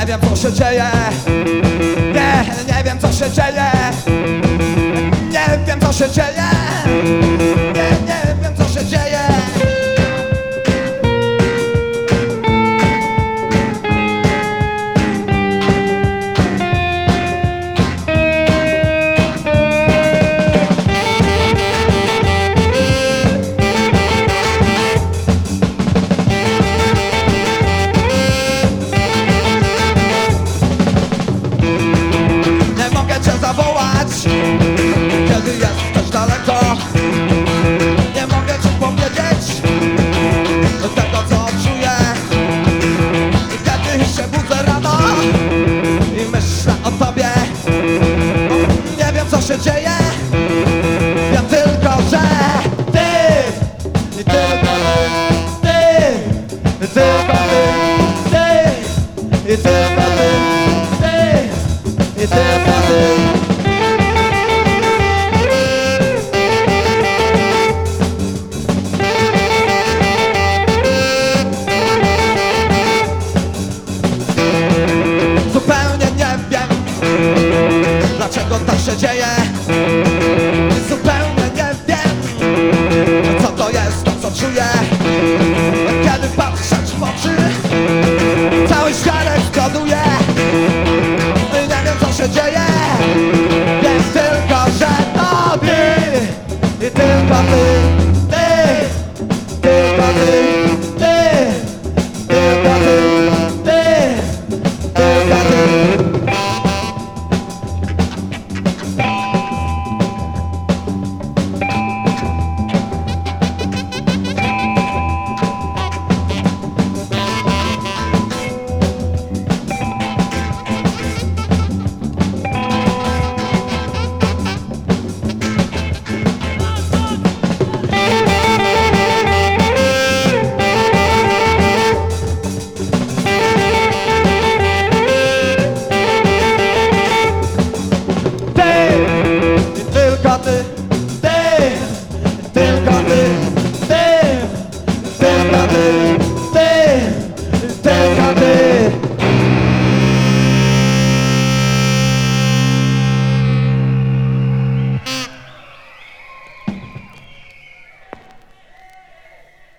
nie wiem co się dzieje. Nie, nie wiem co się dzieje. Nie wiem co się dzieje. Co się dzieje. Wiem tylko, że Ty I tylko ty Ty I tylko ty Ty I tylko ty Ty i tylko ty się dzieje. Zupełnie nie wiem Co to jest to co czuję